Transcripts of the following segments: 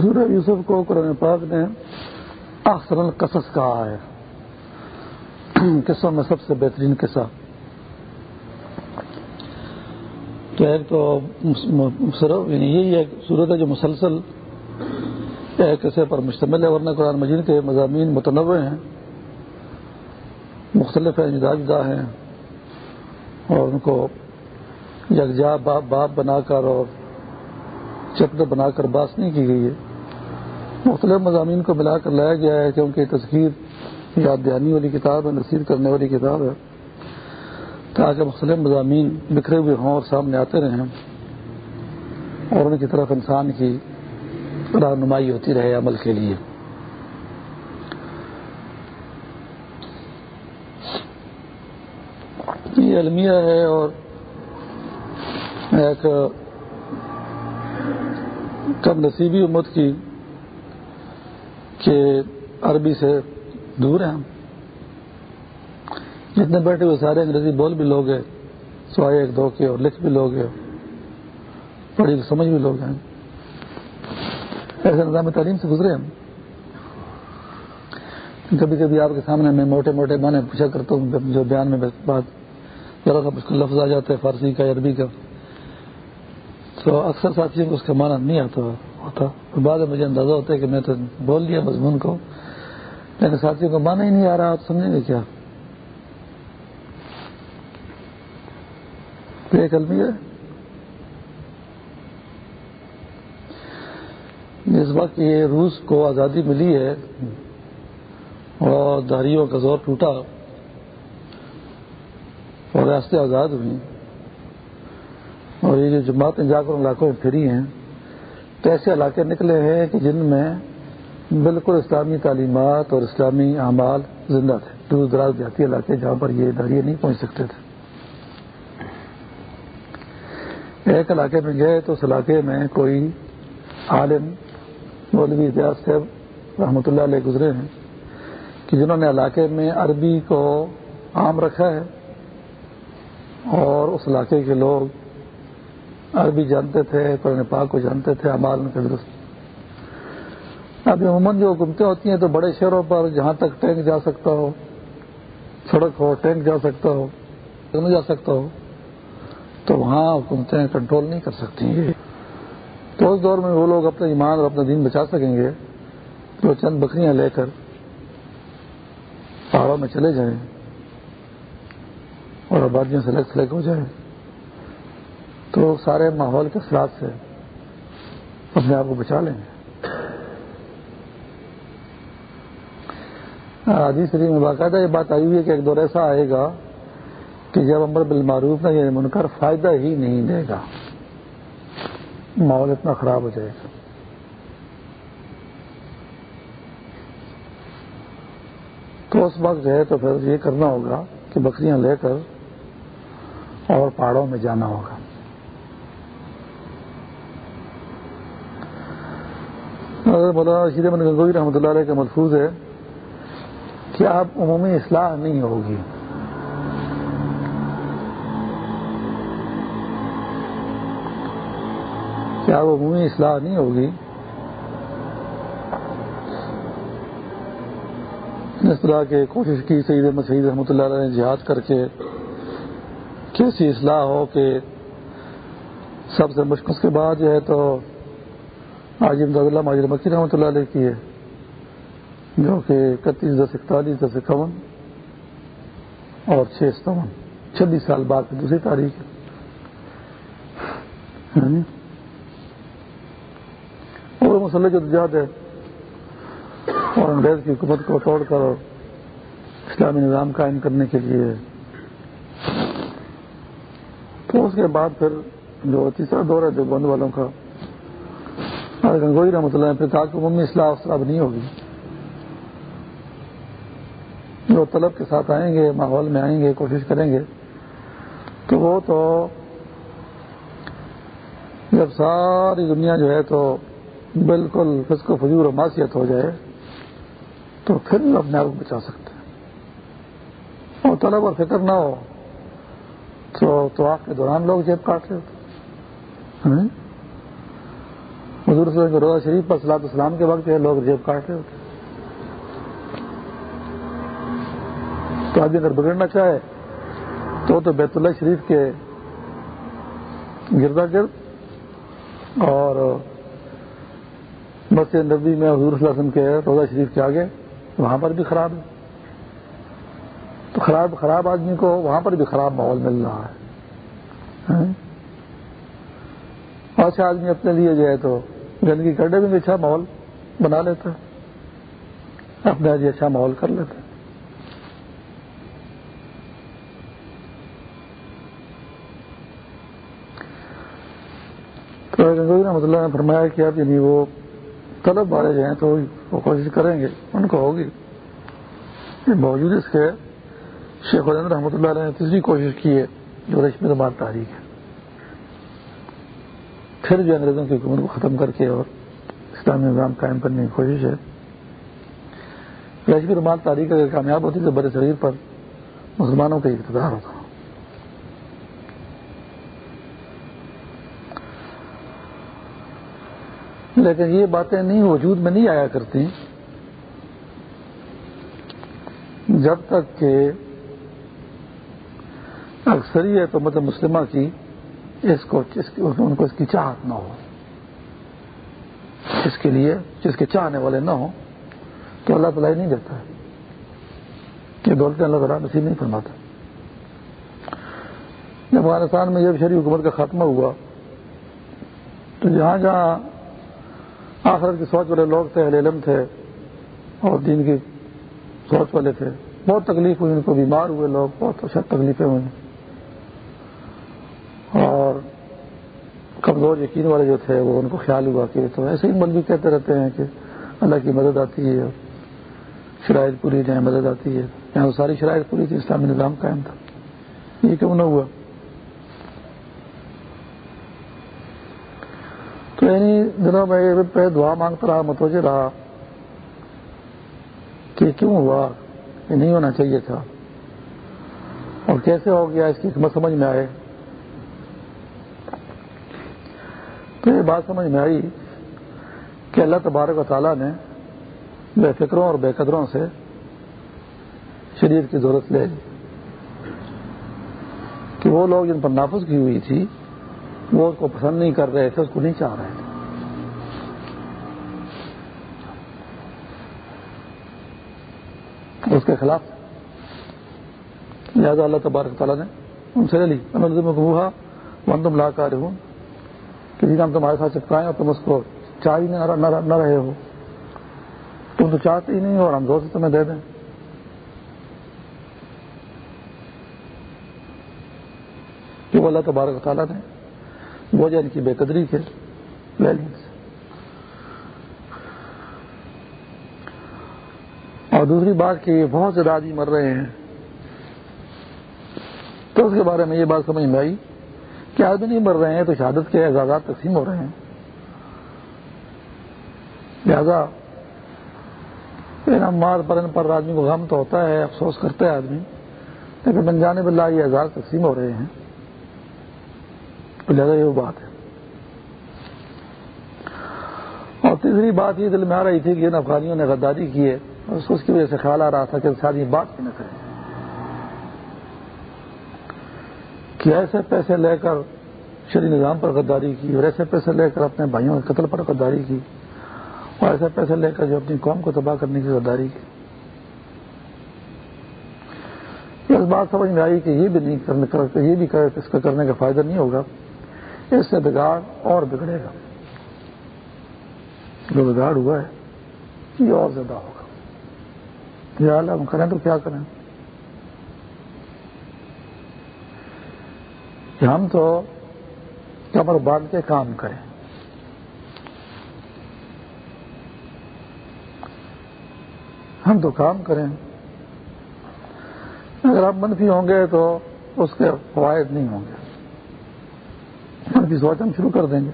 سورہ یوسف کو قرآن پاک نے اکثر القصص کہا ہے۔ قصوں میں سب سے بہترین قصہ۔ تو ایک تو یعنی یہی ایک صورت ہے جو مسلسل ایک قصے پر مشتمل ہے، ورنہ قرآن مجید کے مضامین متنوع ہیں۔ مختلف ہیں، جدا جدا ہیں۔ اور ان کو یکجا باپ باپ بنا کر اور چپٹ بنا کر باس نہیں کی گئی ہے۔ مختلف مضامین کو ملا کر لایا گیا ہے کیونکہ تصویر یاد دہانی والی کتاب ہے، نصیر کرنے والی کتاب ہے۔ تاکہ مختلف مضامین بکھرے ہوئے ہوں اور سامنے آتے رہیں اور ان کی طرف انسان کی رہنمائی ہوتی رہے عمل کے لیے۔ یہ المیہ ہے اور ایک کم نصیبی امت کی کہ عربی سے دور ہیں ہم؟ جتنے بیٹھے ہوئے سارے انگریزی بول بھی لوگ ہیں، سوائے ایک دو کے اور لکھ بھی لوگ ہیں، پڑھی سمجھ بھی لوگ ہیں۔ ایسے نظام تعلیم سے گزرے ہم؟ کبھی کبھی آپ کے سامنے میں موٹے موٹے معنی پوچھا کرتا ہوں جو بیان میں بات، ذرا سا مشکل لفظ آ جاتا ہے، فارسی کا، عربی کا۔ تو اکثر ساتھیوں کو اس کا معنی نہیں آتا ہوتا۔ بعد میں مجھے اندازہ ہوتا ہے کہ میں تو بول دیا مضمون کو۔ لیکن ساتھیوں کو مانا ہی نہیں آ رہا، آپ سمجھیں گے کیا؟ ایک المی ہے۔ جس وقت یہ روس کو آزادی ملی ہے اور داریوں کا زور ٹوٹا اور ریاستیں آزاد ہوئی اور یہ جو جماعتیں جا کر علاقوں میں پھری ہیں، تو ایسے علاقے نکلے ہیں کہ جن میں بالکل اسلامی تعلیمات اور اسلامی اعمال زندہ تھے۔ دور دراز دیہاتی علاقے جہاں پر یہ ادارے نہیں پہنچ سکتے تھے۔ ایک علاقے میں گئے تو اس علاقے میں کوئی عالم مولوی اجاز صاحب رحمۃ اللہ علیہ گزرے ہیں کہ جنہوں نے علاقے میں عربی کو عام رکھا ہے اور اس علاقے کے لوگ عربی جانتے تھے، قرآن پاک کو جانتے تھے امال میں درست۔ اب عموماً جو حکومتیں ہوتی ہیں تو بڑے شہروں پر جہاں تک ٹینک جا سکتا ہو، سڑک ہو، ٹینک جا سکتا ہو جا سکتا ہو، تو وہاں حکومتیں کنٹرول نہیں کر سکتی تو اس دور میں وہ لوگ اپنے ایمان اور اپنا دین بچا سکیں گے، جو چند بکریاں لے کر پہاڑوں میں چلے جائیں اور آبادیوں سے لگ سلگ ہو جائے تو سارے ماحول کے اثرات سے اپنے آپ کو بچا لیں گے۔ حدیث شریف میں باقاعدہ یہ بات آئی ہوئی ہے کہ ایک دور ایسا آئے گا کہ جب امر بالمعروف نہ یہ منکر فائدہ ہی نہیں دے گا، ماحول اتنا خراب ہو جائے گا۔ تو اس وقت جو ہے تو پھر یہ کرنا ہوگا کہ بکریاں لے کر اور پہاڑوں میں جانا ہوگا۔ مولانا رشید احمد گنگوئی رحمۃ اللہ علیہ کا ملفوظ ہے کہ آپ عمومی اصلاح نہیں ہوگی۔ کیا وہ عمومی اصلاح نہیں ہوگی۔ اس طرح کے کوشش کی سعید احمد سعید رحمۃ اللہ علیہ نے جہاد کر کے کیسی اصلاح ہو کہ سب سے مشکل کے بعد جو ہے تو آج امداد اللہ ماجر مکی رحمۃ اللہ علیہ کی ہے، جو کہ اکتیس، دس، اکتالیس، دس، اکاون اور چھ ستون چھبیس سال بعد دوسری تاریخ ہاں جی۔ اور مسئلے جو جدوجہد ہے اور انگریز کی حکومت کو توڑ کر اسلامی نظام قائم کرنے کے لیے۔ تو اس کے بعد پھر جو تیسرا دور ہے جو بند والوں کا گنگوئی رحمۃ اللہ پھر کہا کہ ممی اصلاح اب نہیں ہوگی۔ جو طلب کے ساتھ آئیں گے، ماحول میں آئیں گے، کوشش کریں گے، تو وہ تو جب ساری دنیا جو ہے تو بالکل فسق و فضور و معاشیت ہو جائے، تو پھر اپنے آپ کو بچا سکتے ہیں۔ اور طلب اور فکر نہ ہو، تو تو آپ کے دوران لوگ جیب کاٹ رہے حضور صلی اللہ علیہ وسلم روزہ شریف پر صلاح السلام کے وقت لوگ جیب کاٹ رہے ہوتے تو آدمی اگر بگڑنا چاہے تو تو بیت اللہ شریف کے گردا گرد اور مسجد نبی میں حضور صلی اللہ علیہ وسلم کے روزہ شریف کے آگے وہاں پر بھی خراب ہے۔ تو خراب خراب آدمی کو وہاں پر بھی خراب ماحول مل رہا ہے۔ ہاں؟ اچھا آدمی اپنے لیے جو ہے تو گندگی کرنے میں بھی اچھا ماحول بنا لیتا ہے۔ اپنے لیے جی اچھا ماحول کر لیتا ہے۔ تو رحمۃ اللہ نے فرمایا کہ اب یعنی وہ طلب والے جو ہیں تو وہ کوشش کریں گے، ان کو ہوگی۔ باوجود اس کے شیخ الحمد رحمۃ اللہ علیہ نے تیسری کوشش کی ہے، جو رشمی دمار تاریخ ہے۔ پھر جو انگریزوں کی حکومت کو ختم کر کے اور اسلامی نظام قائم کرنے کی کوشش ہے۔ رشمی رومال تاریخ اگر کامیاب ہوتی تو بڑے شریر پر مسلمانوں کا اقتدار ہوتا۔ لیکن یہ باتیں نہیں، وجود میں نہیں آیا کرتی۔ جب تک کہ اکثریت مطلب مسلمہ کی اس کو ان کو اس کی چاہت نہ ہو۔ اس کے لیے جس کے چاہنے والے نہ ہوں، تو اللہ تعالیٰ نہیں دیتا ہے۔ یہ دولتیں اللہ تعالیٰ نصیب نہیں فرماتا۔ جب افغانستان میں جب شہری حکومت کا خاتمہ ہوا، تو جہاں جہاں آخرت کی سوچ والے لوگ تھے علم تھے، اور دین کی سوچ والے تھے، بہت تکلیف ہوئی، ان کو بیمار ہوئے لوگ، بہت اچھا تکلیفیں ہوئی اور کمزور یقین والے جو تھے وہ ان کو خیال ہوا کہ تو ایسے ہی مولوی کہتے رہتے ہیں کہ اللہ کی مدد آتی ہے شرائط پوری جائیں، مدد آتی ہے۔ یہاں وہ ساری شرائط پوری تھی، اسلامی نظام قائم تھا۔ یہ کیوں نہ ہوا؟ تو یعنی دنوں میں پہ دعا مانگتا رہا، متوجہ رہا کہ کیوں ہوا؟ یہ نہیں ہونا چاہیے تھا۔ اور کیسے ہو گیا؟ اس کی حکمت سمجھ میں آئے۔ تو یہ بات سمجھ میں آئی کہ اللہ تبارک و تعالیٰ نے بے فکروں اور بے قدروں سے شریعت کی ضرورت لے لی۔ کہ وہ لوگ جن پر نافذ کی ہوئی تھی، وہ اس کو پسند نہیں کر رہے تھے، اس کو نہیں چاہ رہے تھے۔ اس کے خلاف لہٰذا اللہ تبارک تعالیٰ نے ان سے لے لی۔ ون تم لا کر کسی جی کا ہم تمہارے ساتھ چپکائیں اور تم اس کو چاہ ہی نہ رہے ہو۔ تم تو چاہتے ہی نہیں ہو اور ہم دوست تمہیں دے دیں۔ کہ وہ اللہ تبارک تعالیٰ نے وجہ ان کی بے قدری کے لے لی۔ اور دوسری بات کہ بہت سے دادی مر رہے ہیں۔ تو اس کے بارے میں یہ بات سمجھ میں آئی۔ کہ آدمی نہیں مر رہے ہیں تو شہادت کے اعزازات تقسیم ہو رہے ہیں۔ لہذا مار پر ان پر آدمی کو غم تو ہوتا ہے، افسوس کرتا ہے آدمی، لیکن بن جانے بلّہ یہ اعزاز تقسیم ہو رہے ہیں۔ تو لہٰذا یہ بات ہے۔ اور تیسری بات یہ دل میں آ رہی تھی کہ ان افغانیوں نے غداری کی ہے اس کی وجہ سے خیال آ رہا تھا کہ شادی بات کی نہ کریں کہ ایسے پیسے لے کر شری نظام پر غداری کی اور ایسے پیسے لے کر اپنے بھائیوں کے قتل پر غداری کی اور ایسے پیسے لے کر جو اپنی قوم کو تباہ کرنے کی غداری کی۔ اس بات سمجھ میں آئی کہ یہ بھی نہیں کرنے یہ بھی اس کا کرنے کا فائدہ نہیں ہوگا۔ اس سے بگاڑ اور بگڑے گا۔ جو بگاڑ ہوا ہے، یہ اور زیادہ ہوگا۔ یا اللہ ہم کریں تو کیا کریں؟ کہ ہم تو کمر باندھ کے کام کریں۔ ہم تو کام کریں۔ اگر آپ منفی ہوں گے تو اس کے فوائد نہیں ہوں گے۔ منفی سوچ ہم شروع کر دیں گے۔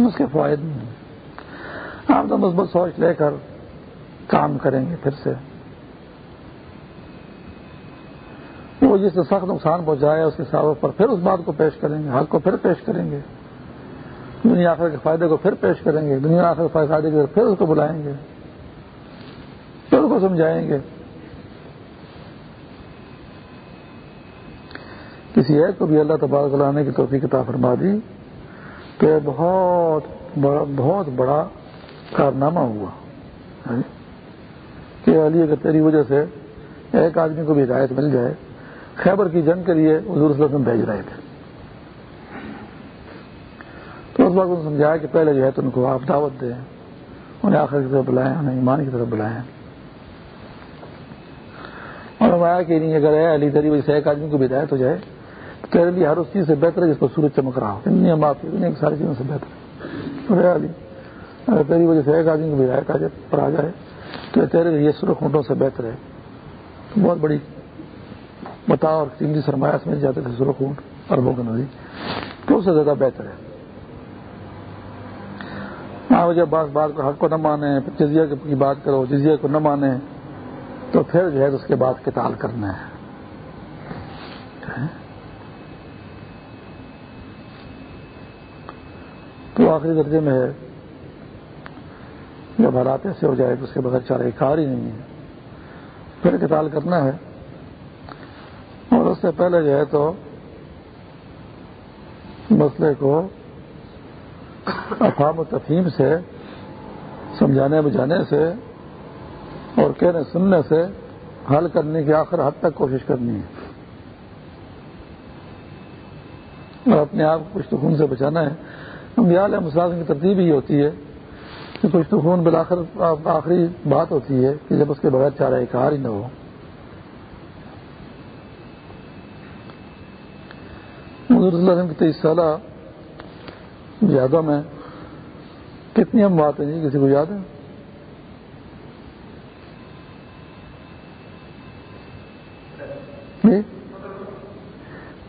اس کے فوائد نہیں ہوں گے۔ آپ تو مثبت سوچ لے کر کام کریں گے پھر سے۔ وہ جس سے سخت نقصان پہنچایا اس کے ساتھ پر پھر اس بات کو پیش کریں گے، حق کو پھر پیش کریں گے۔ دنیا آخر کے فائدے کو پھر پیش کریں گے، دنیا آخر کے فائدے کے پھر اس کو بلائیں گے۔ پھر اس کو سمجھائیں گے۔ کسی ایک کو بھی اللہ تبارک لانے کی توفیق کتاب فرما دی کہ بہت بڑا بہت بڑا کارنامہ ہوا۔ یعنی کہ علی، اگر تیری وجہ سے ایک آدمی کو بھی ہدایت مل جائے خیبر کی جنگ کے لیے حضور صلی اللہ علیہ وسلم بھیج رہے تھے۔ تو اس وقت سمجھایا کہ پہلے جو ہے تو ان کو آپ دعوت دیں، انہیں آخر کی طرف بلائیں، انہیں ایمان کی طرف بلائیں۔ اور ہمارا کہ نہیں، اگر ہے علی تری، وجہ سے ایک آدمی کو بھی ہدایت ہو جائے تو تیرے لیے ہر اس چیز سے بہتر ہے جس کو سورج چمک رہا ہو۔ دنیا معافی دنیا کی ساری چیزوں سے بہتر ہے۔ علی، اگر تیری وجہ سے ایک آدمی کو بھی ہدایت پر آ جائے، تو تیرے لیے سرخ اونٹوں سے بہتر ہے۔ بہت بڑی بتا اور قیمتی سرمایہ سمجھ جاتے تھے سرخ اونٹ اربوں کی نظی تو اس سے زیادہ بہتر ہے۔ ہاں جب بات بات کو حق کو نہ مانے جزیہ کی بات کرو، جزیہ کو نہ مانے، تو پھر جو ہے اس کے بعد کتال کرنا ہے۔ تو آخری درجے میں ہے، جب حالات ایسے ہو جائے تو اس کے بغیر چارے کار ہی نہیں ہے، پھر کتال کرنا ہے۔ اور اس سے پہلے جو ہے تو مسئلے کو افہام و تفہیم سے، سمجھانے بجانے سے اور کہنے سننے سے حل کرنے کی آخر حد تک کوشش کرنی ہے۔ اور اپنے آپ کو کچھ تو خون سے بچانا ہے۔ ہم ہے مسلم کی ترتیب ہی ہوتی ہے کہ کچھ تو خون بلاخر آخری بات ہوتی ہے کہ جب اس کے بغیر چارہ کار ہی نہ ہو۔ حضور صلی اللہ علیہ وسلم کی تیئیس سالہ یادوں میں کتنی ہم بات ہیں جی؟ کسی کو یاد ہے؟ جی؟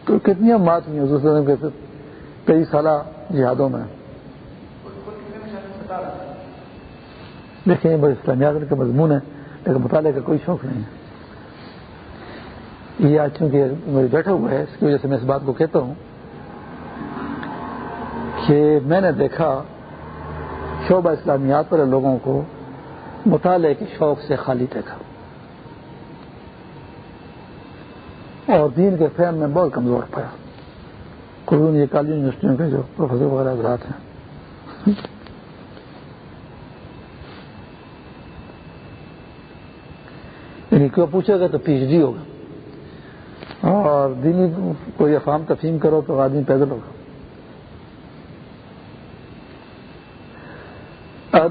تو کتنی ہم بات ہوئی جی حضور صلی اللہ علیہ وسلم کے کئی سالہ یادوں میں؟ دیکھیں بڑے اسلامیات کا مضمون ہے لیکن مطالعے کا کوئی شوق نہیں ہے۔ یہ آج چونکہ میرے بیٹھا ہوا ہے، اس کی وجہ سے میں اس بات کو کہتا ہوں کہ میں نے دیکھا شعبہ اسلامیات پر لوگوں کو مطالعے کے شوق سے خالی دیکھا۔ اور دین کے فہم میں بہت کمزور پایا قرون یہ کالج یونیورسٹیوں کے جو پروفیسر وغیرہ حضرات ہیں۔ یعنی کیوں پوچھے گا تو پی ایچ ڈی ہوگا۔ اور دینی کوئی افام تفہیم کرو تو آدمی پیدل ہوگا۔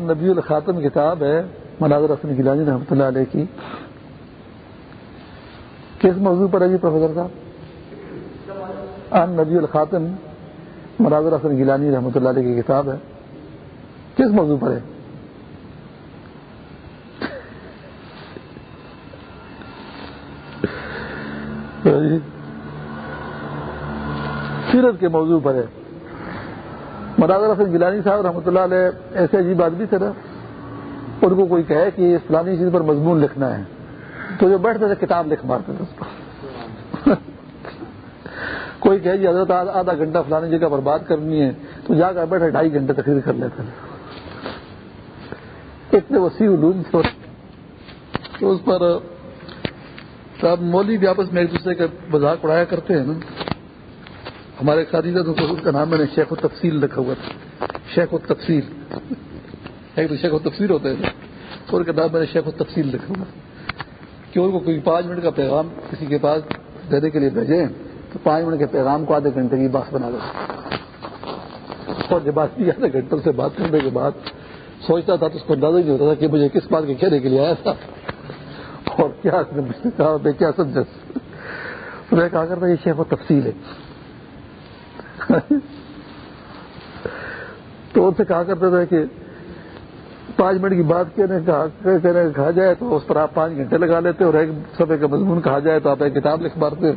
نبی الخاتم کتاب ہے، مناظر حسن گیلانی رحمۃ اللہ علیہ کی۔ کس موضوع پر ہے جی پروفیسر صاحب؟ ان نبی الخاتم، مناظر حسن گیلانی رحمۃ اللہ علیہ کی کتاب ہے۔ کس موضوع پر ہے؟ جی۔ سیرت کے موضوع پر ہے۔ مناظر حسن گیلانی صاحب رحمۃ اللہ علیہ ایسے عجیب آدمی تھے نا، ان کو کوئی کہے کہ فلانی چیز پر مضمون لکھنا ہے۔ تو جو بیٹھتے تھے، کتاب لکھ مارتے تھے اس پر۔ کوئی کہے جی حضرت آدھا گھنٹہ فلانی جگہ پر بات کرنی ہے، تو جا کر بیٹھے، ڈھائی گھنٹے تقریر کر لیتے اتنے وسیع علوم تھے۔ اس پر مولی بھی آپس میں ایک دوسرے کا مذاق اڑایا کرتے ہیں نا۔ ہمارے خادی تو کا نام میں نے شیخ و تفصیل رکھا ہوا تھا۔ شیخ و تفصیل ایک تو شیخ و تفصیل ہوتے ہیں اور کا نام میں نے شیخ و تفصیل رکھا ہوا۔ کہ ان کو کوئی پانچ منٹ کا پیغام کسی کے پاس دینے کے لیے بھیجیں تو پانچ منٹ کے پیغام کو آدھے گھنٹے کی بات بنا دو اور جب بات کی، آدھے گھنٹوں سے بات کرنے کے بعد سوچتا تھا تو اس کو اندازہ نہیں ہوتا تھا کہ مجھے کس بات کے کہنے کے لیے آیا تھا۔ کیا کہا میں کیا سمجھا؟ میں کہا کرتا یہ شیخ و تفصیل ہے۔ تو ان سے کہا کرتے تھے کہ پانچ منٹ کی بات کہنے کہا جائے تو اس پر آپ پانچ گھنٹے لگا لیتے اور ایک سفے کا مضمون کہا جائے تو آپ ایک کتاب لکھ مارتے۔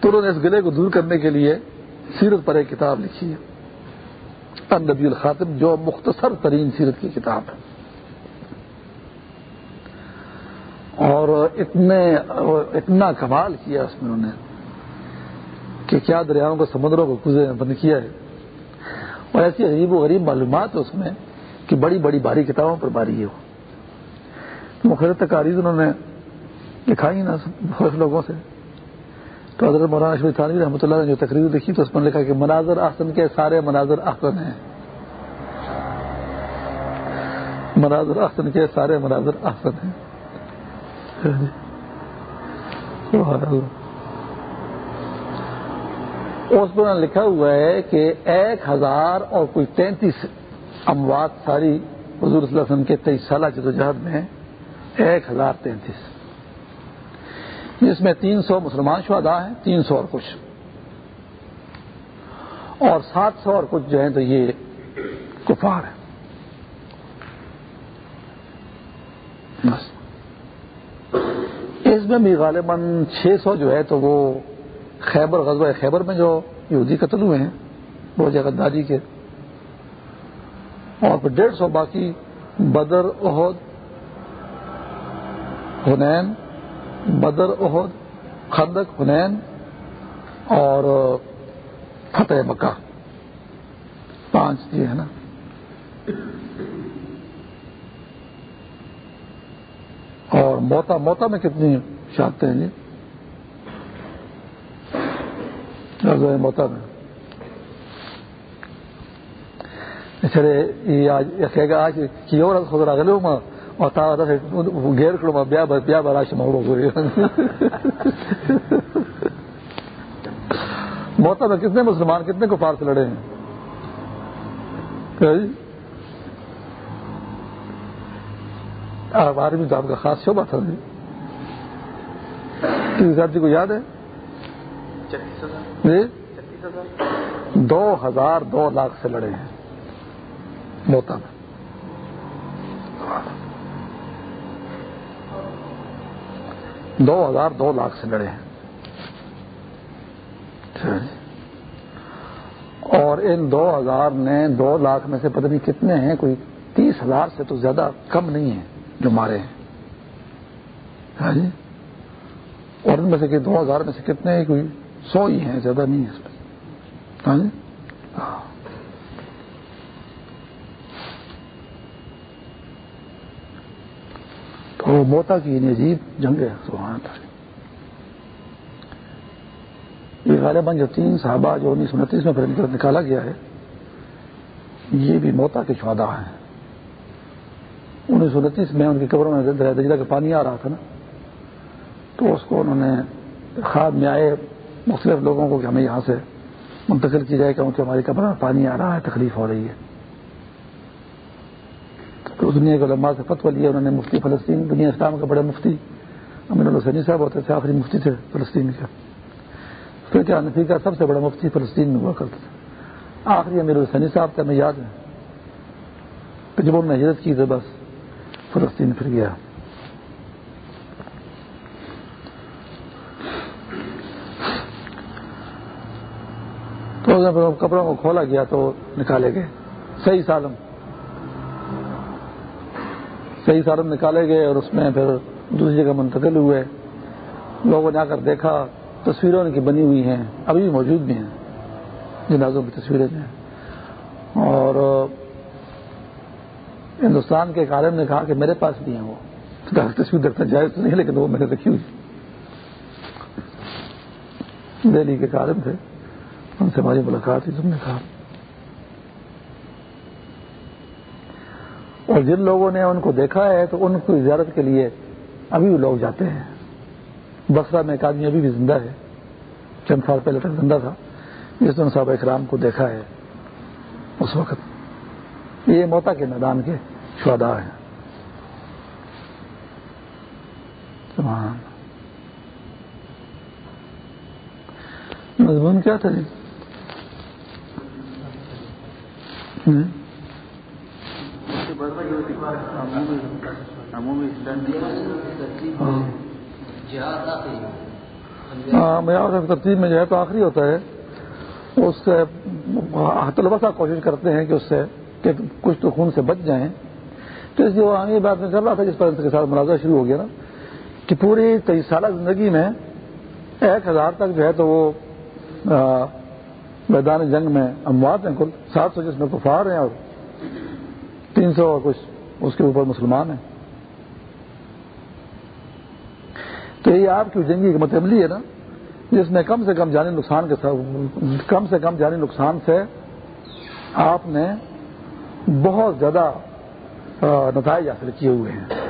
تو انہوں نے اس گلے کو دور کرنے کے لیے سیرت پر ایک کتاب لکھی ہے۔ نبی الخاتم، جو مختصر ترین سیرت کی کتاب ہے۔ اور اتنے، اتنا کمال کیا اس میں انہوں نے کہ کیا دریاؤں کو سمندروں کو کزے بند کیا ہے۔ اور ایسی عجیب و غریب معلومات اس میں کہ بڑی بڑی باری کتابوں پر باری ہے۔ وہ مختلف تقاریز انہوں نے لکھائی نا مختلف لوگوں سے۔ تو حضرت مولانا شریف تھانوی رحمۃ اللہ نے جو تقریر لکھی تو اس میں لکھا کہ مناظر احسن کے سارے مناظر احسن ہیں۔ مناظر احسن کے سارے مناظر احسن ہیں۔ اس پر لکھا ہوا ہے کہ ایک ہزار اور کوئی تینتیس اموات ساری حضور صلی اللہ علیہ وسلم کے تیئیس سالہ جدوجہد میں ایک ہزار تینتیس۔ جس میں تین سو مسلمان شہدا ہیں، تین سو اور کچھ۔ اور سات سو اور کچھ جو ہیں تو یہ کفار ہیں۔ بس۔ میں بھی غالباً چھ سو جو ہے تو وہ خیبر، غزوہ خیبر میں جو یہودی قتل ہوئے ہیں وہ جگہ داری کے۔ اور پھر ڈیڑھ سو باقی بدر عہد ہنین بدر عہد خندق ہنین اور فتح مکہ۔ پانچ یہ ہے نا۔ اور موتا موتا میں کتنی شادتیں ہیں جی؟ موتا میں چلے آج آج کی اور خود تا بیا بیا براش موتا میں کتنے مسلمان، کتنے کو پار سے لڑے ہیں؟ جی؟ آرمی تو آپ کا خاص شعبہ تھا جی؟ کو یاد ہے؟ جی؟ دو ہزار دو لاکھ سے لڑے ہیں۔ موتا میں دو ہزار دو لاکھ سے لڑے ہیں۔ اچھا۔ اور ان دو ہزار نے دو لاکھ میں سے پتہ نہیں کتنے ہیں، کوئی تیس ہزار سے تو زیادہ کم نہیں ہے جو مارے ہیں۔ ہاں جی؟ اور ان میں سے دو ہزار میں سے کتنے کوئی سو ہی ہیں، زیادہ نہیں ہے اس میں۔ ہاں جی؟ ہاں۔ تو موتا کی عجیب جنگ ہے، سبحان اللہ۔ یہ غالباً جو تین صحابہ جو انیس سو انتیس میں پھر نکالا گیا ہے، یہ بھی موتا کے شہدا ہیں۔ انیس سو انتیس میں ان کی قبروں میں دجلہ کا پانی آ رہا تھا نا۔ تو اس کو انہوں نے خواب میں آئے، مختلف لوگوں کو کہ ہمیں یہاں سے منتقل کی جائے، کیونکہ ہماری قبر میں پانی آ رہا ہے، تکلیف ہو رہی ہے۔ تو دنیا کے علماء سے فتو لیا، انہوں نے مفتی فلسطین، دنیا اسلام کا بڑے مفتی امین الحسنی صاحب ہوتے تھے، آخری مفتی تھے فلسطین کے۔ پھر کیا نفی کا سب سے بڑا مفتی فلسطین میں ہوا کرتا تھا۔ آخری امیر الحسنی صاحب کا ہمیں یاد ہے۔ کہ جب انہوں نے ہجرت کی تو بس فلسطین پھر گیا۔ تو کپڑوں کو کھولا گیا تو نکالے گئے۔ صحیح سالم۔ صحیح سالم نکالے گئے اور اس میں پھر دوسری جگہ منتقل ہوئے۔ لوگوں نے آ کر دیکھا، تصویروں کی بنی ہوئی ہیں، ابھی بھی موجود بھی ہیں۔ جنازوں کی تصویریں ہیں۔ اور ہندوستان کے ایک عالم نے کہا کہ میرے پاس بھی ہیں وہ۔ تصویر دیکھنا جائز تو نہیں، لیکن وہ میں نے رکھی ہوئی دہلی کے عالم تھے۔ ان سے ہماری ملاقات ہوئی تم نے کہا۔ اور جن لوگوں نے ان کو دیکھا ہے تو ان کو زیارت کے لیے ابھی بھی لوگ جاتے ہیں۔ بسرا میں ایک آدمی ابھی بھی زندہ ہے۔ چند سال پہلے تک زندہ تھا۔ جس نے صاحب اکرام کو دیکھا ہے۔ اس وقت یہ موتا کے میدان کے شہدا ہیں۔ مضمون کیا تھا جی؟ ہاں۔, ہاں، ترتیب میں جو ہے تو آخری ہوتا ہے۔ اس سے طلبا کوشش کرتے ہیں کہ اس سے کہ کچھ تو خون سے بچ جائیں۔ تو اس لیے بات میں کر رہا تھا جس پر کے ساتھ مناظر شروع ہو گیا نا، کہ پوری تیئیس سالہ زندگی میں ایک ہزار تک جو ہے تو وہ میدان جنگ میں اموات ہیں، کل سات سو جس میں کفار ہیں اور تین سو اور کچھ اس کے اوپر مسلمان ہیں۔ تو یہ آپ کی جنگی حکمت عملی ہے نا، جس میں کم سے کم جانی نقصان کے ساتھ، کم سے کم جانی نقصان سے آپ نے بہت زیادہ نتائج حاصل کیے ہوئے ہیں۔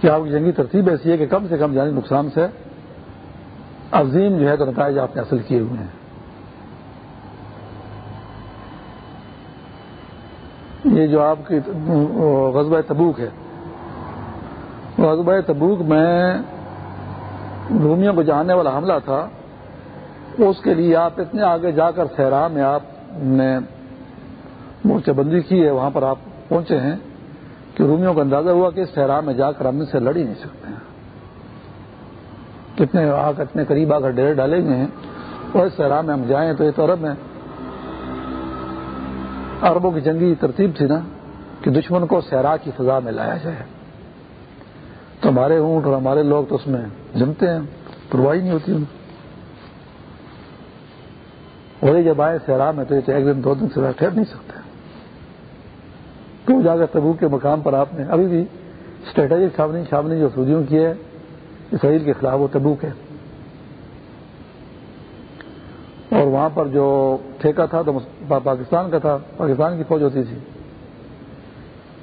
کہ آپ کی جنگی ترتیب ایسی ہے کہ کم سے کم جانی نقصان سے عظیم جو ہے تو نتائج آپ نے حاصل کیے ہوئے ہیں۔ یہ جو آپ کی غزبۂ تبوک ہے۔ غزبۂ تبوک میں رومیوں کو جانے والا حملہ تھا۔ اس کے لیے آپ اتنے آگے جا کر سہرا میں آپ نے مورچہ بندی کی ہے، وہاں پر آپ پہنچے ہیں۔ کہ رومیوں کو اندازہ ہوا کہ صحرا میں جا کر ہم سے لڑ ہی نہیں سکتے ہیں۔ کتنے آ کر اتنے قریب آ کر ڈیرے ڈالے ہوئے ہیں اور اس صحرا میں ہم جائیں تو یہ تو عرب میں عربوں کی جنگی ترتیب تھی نا کہ دشمن کو صحرا کی فضا میں لایا جائے۔ تو ہمارے اونٹ اور ہمارے لوگ تو اس میں جمتے ہیں، پرواہی نہیں ہوتی۔ وہی جب آئے صحرا میں تو یہ تو ایک دن، دو دن سے ٹھہر نہیں سکتے۔ کیوں جا کر تبو کے مقام پر آپ نے ابھی بھی اسٹریٹجک چھاونی چھاونی جو سعودیوں کی ہے، اسرائیل کے خلاف وہ تبو کے اور وہاں پر جو ٹھیکہ تھا، تو پاکستان کا تھا، پاکستان کی فوج ہوتی تھی۔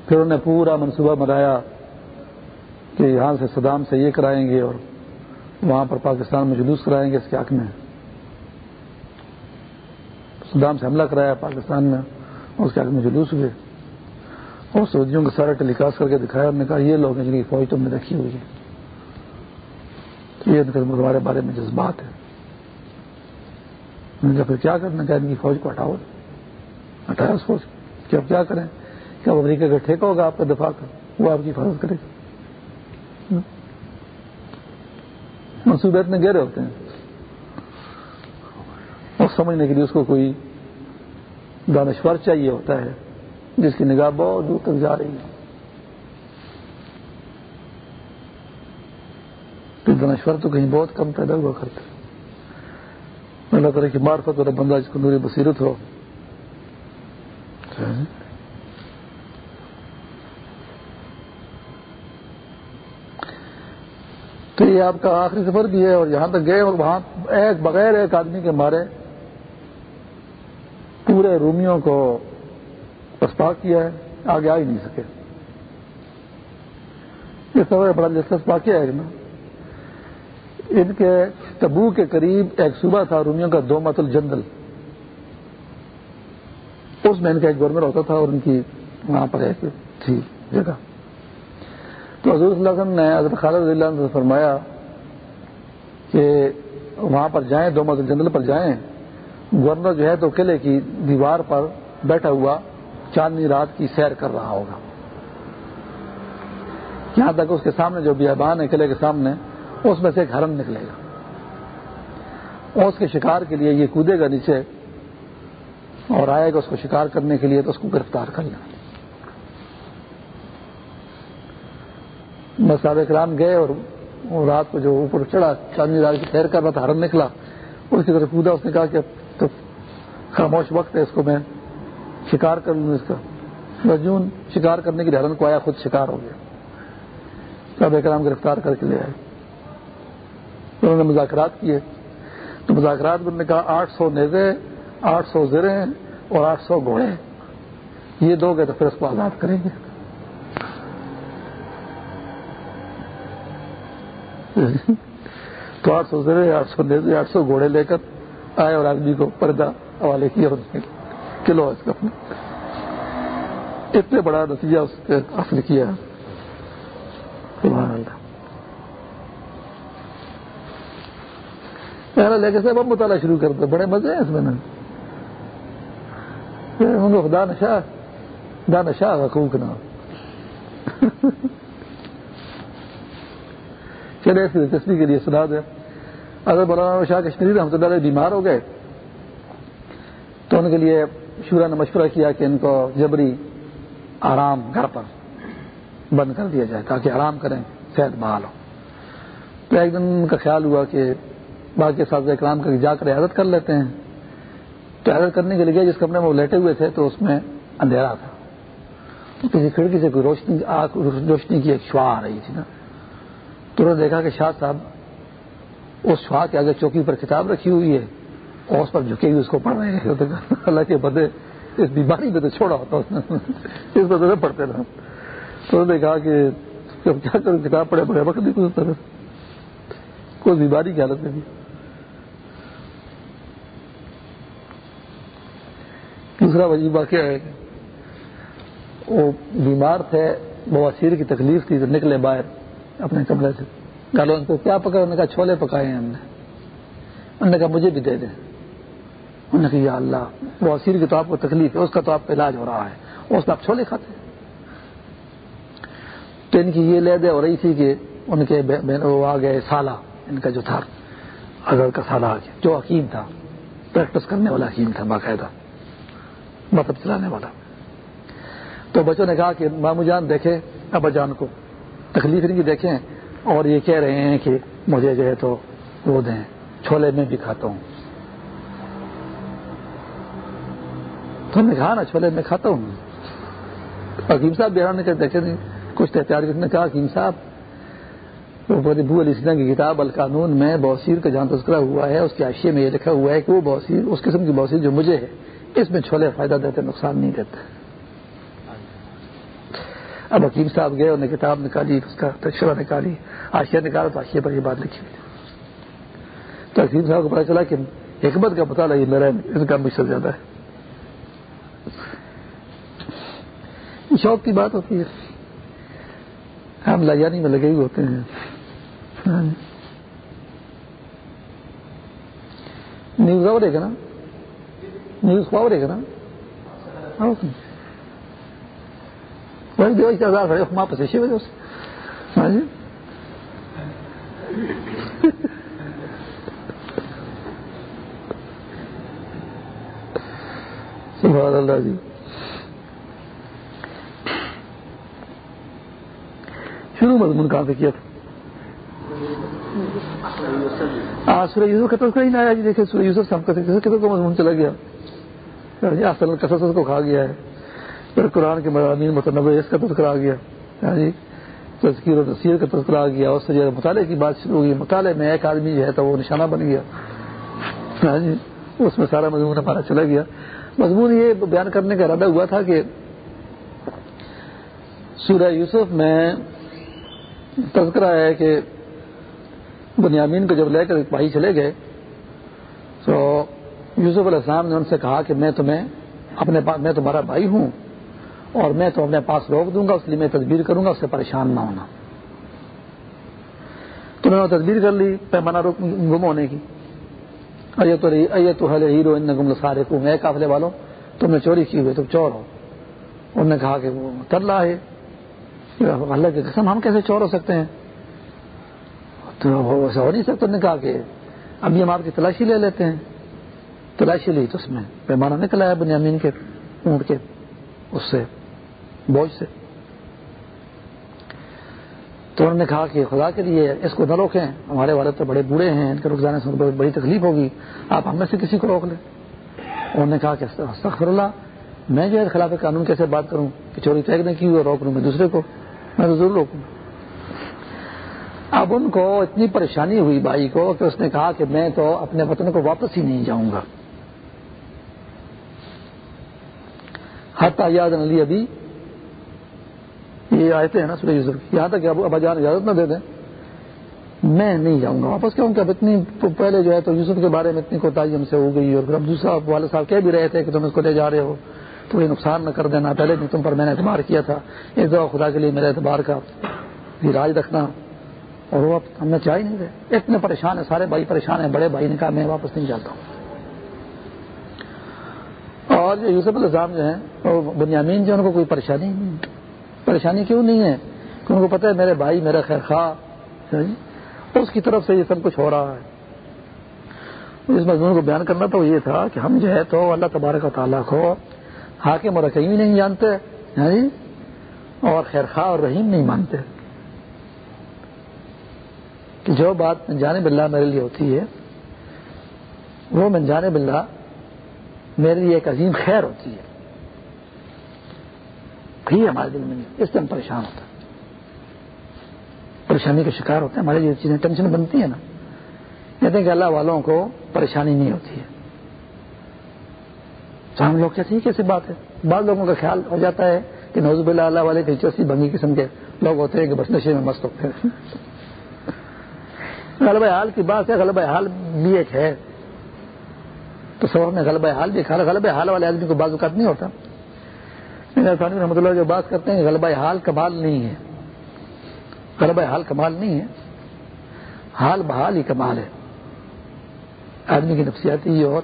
پھر انہوں نے پورا منصوبہ بنایا کہ یہاں سے صدام سے یہ کرائیں گے اور وہاں پر پاکستان میں جلوس کرائیں گے اس کے حق میں۔ صدام سے حملہ کرایا پاکستان میں اس کے حق میں جلوس ہوئے۔ اور سعودیوں کا سارا ٹیلی کاسٹ کر کے دکھایا انہوں نے کہا، یہ لوگ ہیں جن کی فوج تم نے رکھی ہوئی ہے۔ یہ ہمارے بارے میں جذبات ہے نے کہا، پھر کیا کرنا کہ ان کی فوج کو ہٹاؤ۔ ہٹایا اس فوج کہ اب کیا کریں؟ کہ اب امریکہ کا ٹھیکہ ہوگا، آپ کا دفاع کر۔ وہ آپ کی حفاظت کرے گا۔ منصوبے اتنے گہرے ہوتے ہیں۔ اور سمجھنے کے لیے اس کو کوئی دانشور چاہیے ہوتا ہے۔ جس کی نگاہ بہت دور تک جا رہی ہے۔ دانشور تو کہیں بہت کم پیدا ہوا کرتے۔ اللہ تعالیٰ کی مارفت والا بندہ جس کو نوری بصیرت ہو۔ اچھا۔ تو یہ آپ کا آخری سفر بھی ہے اور یہاں تک گئے اور وہاں ایک بغیر ایک آدمی کے مارے۔ پورے رومیوں کو پسپا کیا ہے، آگے آ ہی نہیں سکے۔ یہ سب بڑا دلچسپ کیا ہے نا ان کے تبو کے قریب ایک صوبہ تھا، رومیوں کا دو مت الجندل۔ اس میں ان کا ایک گورنر ہوتا تھا اور ان کی وہاں پر ایک تھی جگہ۔ تو حضور صلی اللہ علیہ وسلم نے حضرت خالد اللہ عنہ سے فرمایا کہ وہاں پر جائیں دو مت الجندل پر جائیں۔ گورنر جو ہے تو قلعے کی دیوار پر بیٹھا ہوا چاندنی رات کی سیر کر رہا ہوگا۔ یہاں تک اس کے سامنے جو بیابان ہے، قلعے کے سامنے، اس میں سے ایک ہرن نکلے گا۔ اور اس کے شکار کے لیے یہ کودے گا نیچے اور آئے گا اس کو شکار کرنے کے لیے تو اس کو گرفتار کر لیں۔ میں سارے کرام گئے اور رات کو جو اوپر چڑھا، چاندنی رات کی سیر کر رہا تھا ہرن نکلا۔ اس کی طرف کودا اس نے کہا کہ تو خاموش وقت ہے، اس کو میں شکار کر لوں اس کا۔ رجون شکار کرنے کے لیے کو آیا، خود شکار ہو گیا۔ سب کرام گرفتار کر کے لے آئے۔ انہوں نے مذاکرات کیے۔ تو مذاکرات میں نے کہا، آٹھ سو نیزے، آٹھ سو زرے اور آٹھ سو گھوڑے۔ یہ دو گے تو پھر اس کو آزاد کریں گے۔ تو آٹھ سو زرے آٹھ سو نیزے، آٹھ سو گھوڑے لے کر آئے اور آدمی کو پردہ حوالے کیا اس نے کلو اس کا اتنے بڑا نتیجہ اس نے حاصل کیا لے کے سب مطالعہ شروع کرتے بڑے مزے ہیں اس میں خدا نشا دا نشا حقوق نہ چلے، اس دلچسپی کے لیے سنا دیں۔ اگر مولانا شاہ کشمیری رحمۃ اللہ بیمار ہو گئے۔ تو ان کے لیے شورا نے مشورہ کیا کہ ان کو جبری آرام گھر پر بند کر دیا جائے تاکہ آرام کریں، صحت بحال ہو۔ تو ایک دن ان کا خیال ہوا کہ باقی ساز اکرام کا جا کر عادت کر لیتے ہیں۔ تو عادت کرنے کے لیے جس کمرے میں وہ لیٹے ہوئے تھے تو اس میں اندھیرا تھا۔ کسی کھڑکی سے کوئی روشنی روشنی کی ایک شوا آ رہی تھی نا۔ تو انہوں نے دیکھا کہ شاہ صاحب، اس شوا کے آگے چوکی پر کتاب رکھی ہوئی ہے۔ اور اس پر جھکے ہوئے اس کو پڑھ رہے ہیں اللہ کے بدے اس بیماری میں تو چھوڑا ہوتا اس پر ضرور پڑھتے رہا تو انہوں نے کہا کہ جب کیا کروں کتاب پڑھے پڑھے وقت نہیں کچھ طرح کوئی بیماری کی حالت میں بھی دوسرا وجیبہ کیا ہے وہ بیمار تھے بواسیر کی تکلیف تھی تو نکلے باہر اپنے کمرے سے گالوں کو کیا پکا انہوں نے کہا چھولے پکائے ہیں ہم نے انہوں نے کہا مجھے بھی دے دیں انہوں نے کہا، یا اللہ بواسیر کی تو آپ کو تکلیف ہے، اس کا تو آپ کا علاج ہو رہا ہے اس میں آپ چھولے کھاتے ہیں۔ تو ان کی یہ لے دے ہو رہی تھی کہ ان کے وہ آ گئے سالہ، ان کا جو تھا، اگر کا سالہ آ گیا جو حکیم تھا، پریکٹس کرنے والا حکیم تھا، باقاعدہ مطلب چلانے والا۔ تو بچوں نے کہا کہ، مامو جان دیکھے ابا جان کو تکلیف ان کی دیکھیں، اور یہ کہہ رہے ہیں کہ مجھے جو ہے تو وہ دیں، چھولے میں بھی کھاتا ہوں۔ تو نے کہا نا، چھولے میں کھاتا ہوں حکیم صاحب بہار نے دیکھے نہیں، کچھ احتیاط نے کہا، حکیم صاحب بو علی سنگھ کی کتاب القانون میں بوسیر کا جہاں تذکرہ ہوا ہے، اس کے آشیے میں یہ لکھا ہوا ہے کہ وہ بوسیر اس قسم کی بوسیر جو مجھے ہے، اس میں چھولے فائدہ دیتے، نقصان نہیں دیتے۔ اب حکیم صاحب گئے، انہوں نے کتاب نکالی، اس کا تجربہ نکالی آشیا نکالا، تو آشیا پر یہ بات لکھی ہوئی۔ تو حکیم صاحب کو پتا چلا کہ حکمت کا پتا لگی میرا اس کا مجھ سے زیادہ ہے۔ شوق کی بات ہوتی ہے۔ ہم لجانی میں لگے ہوئے ہوتے ہیں۔ ہاں جی۔ نیوز اور ہے نا؟ نیوز پاور ہے نا؟ ہاں جی۔ وہی دیو ہزار سے وجہ سے۔ ہاں جی۔ سبحان اللہ جی شروع مضمون کہاں سے کیا تھا۔ سورہ یوسف کا تذکرہ ہی نہ آیا جی دیکھیں سورہ یوسف سے ہم کہتے کو مضمون چلا گیا۔ یعنی جی، اصل قصص کو کھا گیا ہے۔ پھر قرآن کے مضامین متنوع اس کا تذکرہ آ گیا یعنی جی تذکیر و تصویر کا تذکرہ آ گیا اس سے جو مطالعے کی بات شروع ہوئی۔ مطالعے میں ایک آدمی جو ہے تو وہ نشانہ بن گیا۔ یعنی جی اس میں سارا مضمون ہمارا چلا گیا۔ مضمون یہ بیان کرنے کا ارادہ ہوا تھا کہ سورہ یوسف میں تذکرہ ہے کہ بنیامین کو جب لے کر بھائی چلے گئے، تو یوسف علیہ السلام نے ان سے کہا کہ میں تمہیں اپنے پاس میں تمہارا بھائی ہوں اور میں تو اپنے پاس روک دوں گا، اس لیے میں تدبیر کروں گا، اس سے پریشان نہ ہونا۔ تو نے تدبیر کر لی پیمانہ گم ہونے کی۔ اے تو اے تو حل ہیرو ان گم سارے کو میں قافلے والوں تم نے چوری کی ہوئی تم چور ہو۔ انہوں نے کہا کہ وہ ترلا ہے۔ اللہ کی قسم ہم کیسے چور ہو سکتے ہیں؟ تو ایسا ہو نہیں سکتا نے کہا کہ ابھی ہم آپ کی تلاشی لے لیتے ہیں۔ تلاشی لی تو اس میں۔ پیمانہ نکلا ہے بنیامین کے اونٹ کے، اس سے، بوجھ سے۔ تو انہوں نے کہا کہ خدا کے لیے اس کو نہ روکیں۔ ہمارے والد تو بڑے بوڑھے ہیں، ان کے رک جانے سے بڑی تکلیف ہوگی۔ آپ ہم میں سے کسی کو روک لیں۔ انہوں نے کہا کہ سخر اللہ، میں جو ہے خلاف قانون کیسے بات کروں؟ کہ چوری طے نہیں کی روک لوں میں دوسرے کو۔ میں تو ضرور روکوں اب ان کو اتنی پریشانی ہوئی بھائی کو کہ اس نے کہا کہ میں تو اپنے وطن کو واپس ہی نہیں جاؤں گا۔ یاد علی ابھی۔ یہ آئے ہیں نا سورہ یوسف یہاں تک ابا جان اجازت نہ دے دیں۔ میں نہیں جاؤں گا واپس کیوں؟ کہ اب اتنی پہلے جو ہے تو یوسف کے بارے میں اتنی کوتاہی ہم سے ہو گئی اور اب دوسرا والد صاحب کہہ بھی رہے تھے کہ تم اس کو لے جا رہے ہو۔ تو یہ نقصان نہ کر دینا، پہلے بھی تم پر میں نے اعتبار کیا تھا۔ اس دفعہ خدا کے لیے میرے اعتبار کا راج رکھنا۔ اور وہ اب ہم نے چاہ ہی نہیں رہے اتنے پریشان ہیں، سارے بھائی پریشان ہیں، بڑے بھائی نے کہا، میں واپس نہیں جاتا ہوں۔ اور جو یوسف الزام جو ہیں وہ بنیامین جو ان کو کوئی پریشانی نہیں پریشانی کیوں نہیں ہے؟ کہ ان کو پتہ ہے، میرے بھائی، میرا خیر خواہ۔ جی؟ اس کی طرف سے یہ سب کچھ ہو رہا ہے۔ اس مضمون کو بیان کرنا تو یہ تھا کہ ہم جو ہے تو اللہ تبارک و تعالیٰ کو حاکم اور رقیم نہیں جانتے جی؟ اور خیر خواہ اور رحیم نہیں مانتے۔ کہ جو بات جانب اللہ میرے لیے ہوتی ہے، وہ من جانب اللہ میرے لیے ایک عظیم خیر ہوتی ہے۔ بھی ہمارے دل میں نہیں، اس سے ہم پریشان ہوتے ہیں پریشانی کا شکار ہوتے ہیں ہمارے لیے چیزیں ٹینشن بنتی ہیں نا۔ کہتے ہیں کہ اللہ والوں کو پریشانی نہیں ہوتی ہے۔ تو ہم لوگ کہتے ہیں کیسی بات ہے۔ بعض لوگوں کا خیال ہو جاتا ہے کہ نوزب اللہ اللہ والے دلچسپی بنگی قسم کے لوگ ہوتے ہیں کہ بس نشے میں مست ہوتے ہیں۔ غلبہ حال کی بات ہے غلبہ حال بھی ایک ہے۔ تو سب میں غلبہ حال بھی کھا غلبہ حال والے آدمی کو بعض اوقات نہیں ہوتا۔ رحمۃ اللہ جو بات کرتے ہیں غلبہ حال کمال نہیں ہے۔ غلبہ حال کمال نہیں ہے۔ حال بحال ہی کمال ہے۔ آدمی کی نفسیاتی اور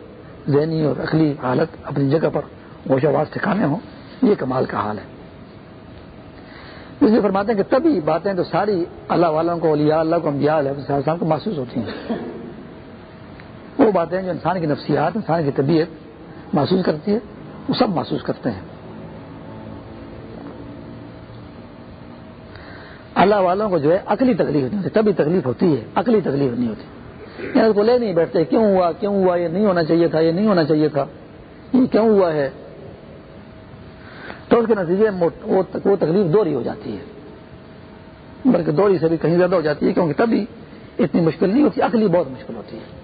ذہنی اور عقلی حالت اپنی جگہ پر گوشہ آواز ٹھکانے ہوں، یہ کمال کا حال ہے۔ اس لیے فرماتے ہیں کہ تبھی باتیں تو ساری اللہ والوں کو، اولیاء اللہ کو، انبیاء علیہ کو محسوس ہوتی ہیں۔ وہ باتیں جو انسان کی نفسیات، انسان کی طبیعت محسوس کرتی ہے وہ سب محسوس کرتے ہیں۔ اللہ والوں کو جو ہے عقلی تکلیف نہیں ہوتی، تبھی تکلیف ہوتی ہے، عقلی تکلیف نہیں ہوتی۔ اس کو لے نہیں بیٹھتے، کیوں ہوا؟ کیوں ہوا؟ یہ نہیں ہونا چاہیے تھا، یہ نہیں ہونا چاہیے تھا۔ یہ کیوں ہوا ہے؟ تو اس کے نتیجے میں وہ تکلیف دوری ہو جاتی ہے۔ بلکہ دوری سے بھی کہیں زیادہ ہو جاتی ہے، کیونکہ تبھی اتنی مشکل نہیں ہوتی، عقلی بہت مشکل ہوتی ہے۔